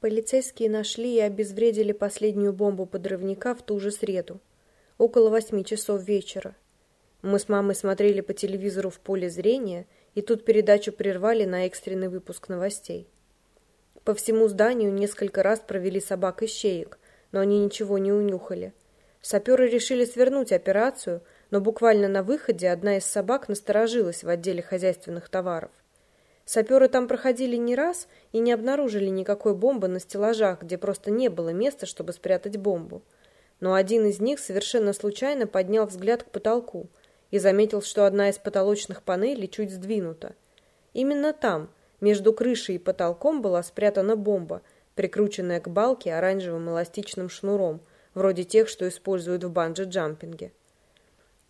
Полицейские нашли и обезвредили последнюю бомбу подрывника в ту же среду, около восьми часов вечера. Мы с мамой смотрели по телевизору в поле зрения, и тут передачу прервали на экстренный выпуск новостей. По всему зданию несколько раз провели собак и щеек, но они ничего не унюхали. Саперы решили свернуть операцию, но буквально на выходе одна из собак насторожилась в отделе хозяйственных товаров. Саперы там проходили не раз и не обнаружили никакой бомбы на стеллажах, где просто не было места, чтобы спрятать бомбу. Но один из них совершенно случайно поднял взгляд к потолку и заметил, что одна из потолочных панелей чуть сдвинута. Именно там, между крышей и потолком, была спрятана бомба, прикрученная к балке оранжевым эластичным шнуром, вроде тех, что используют в банджи-джампинге.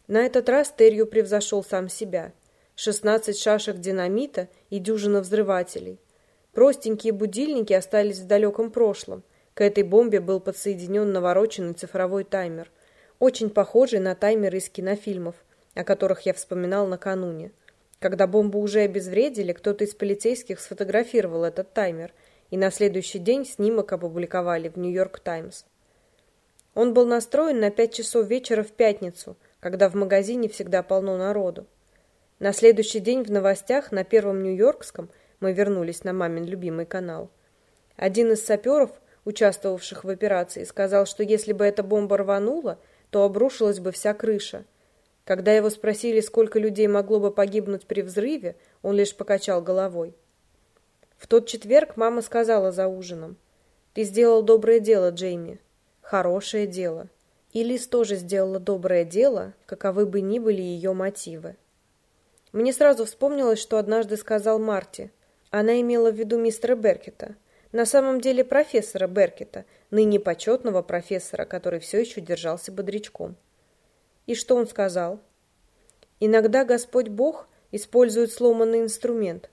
На этот раз Терью превзошел сам себя – 16 шашек динамита и дюжина взрывателей. Простенькие будильники остались в далеком прошлом. К этой бомбе был подсоединен навороченный цифровой таймер, очень похожий на таймеры из кинофильмов, о которых я вспоминал накануне. Когда бомбу уже обезвредили, кто-то из полицейских сфотографировал этот таймер, и на следующий день снимок опубликовали в «Нью-Йорк Таймс». Он был настроен на пять часов вечера в пятницу, когда в магазине всегда полно народу. На следующий день в новостях на Первом Нью-Йоркском мы вернулись на мамин любимый канал. Один из саперов, участвовавших в операции, сказал, что если бы эта бомба рванула, то обрушилась бы вся крыша. Когда его спросили, сколько людей могло бы погибнуть при взрыве, он лишь покачал головой. В тот четверг мама сказала за ужином. «Ты сделал доброе дело, Джейми. Хорошее дело». И Лиз тоже сделала доброе дело, каковы бы ни были ее мотивы. Мне сразу вспомнилось, что однажды сказал Марти. Она имела в виду мистера Беркета. На самом деле профессора Беркета, ныне почетного профессора, который все еще держался бодрячком. И что он сказал? Иногда Господь Бог использует сломанный инструмент.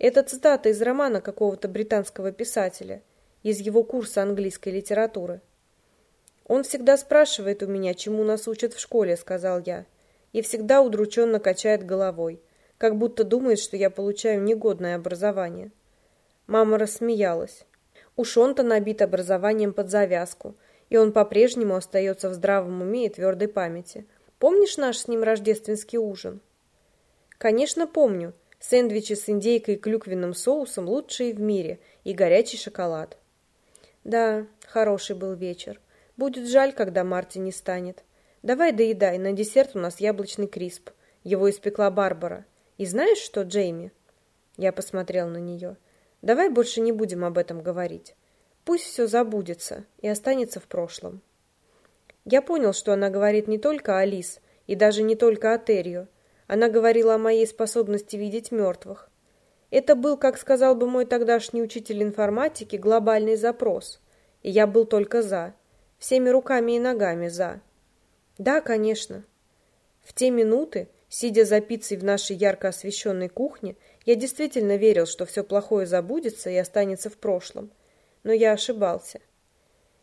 Это цитата из романа какого-то британского писателя, из его курса английской литературы. «Он всегда спрашивает у меня, чему нас учат в школе», — сказал я и всегда удрученно качает головой, как будто думает, что я получаю негодное образование. Мама рассмеялась. Уж он-то набит образованием под завязку, и он по-прежнему остается в здравом уме и твердой памяти. Помнишь наш с ним рождественский ужин? Конечно, помню. Сэндвичи с индейкой и клюквенным соусом лучшие в мире, и горячий шоколад. Да, хороший был вечер. Будет жаль, когда Марти не станет. Давай доедай, на десерт у нас яблочный крисп. Его испекла Барбара. И знаешь что, Джейми? Я посмотрел на нее. Давай больше не будем об этом говорить. Пусть все забудется и останется в прошлом. Я понял, что она говорит не только о Лис и даже не только о Террио. Она говорила о моей способности видеть мертвых. Это был, как сказал бы мой тогдашний учитель информатики, глобальный запрос. И я был только за. Всеми руками и ногами за. Да, конечно. В те минуты, сидя за пиццей в нашей ярко освещенной кухне, я действительно верил, что все плохое забудется и останется в прошлом. Но я ошибался.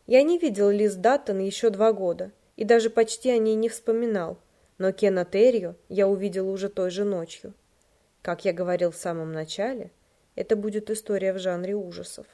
Я не видел Лиз Даттон еще два года и даже почти о ней не вспоминал, но Кена Террио я увидел уже той же ночью. Как я говорил в самом начале, это будет история в жанре ужасов.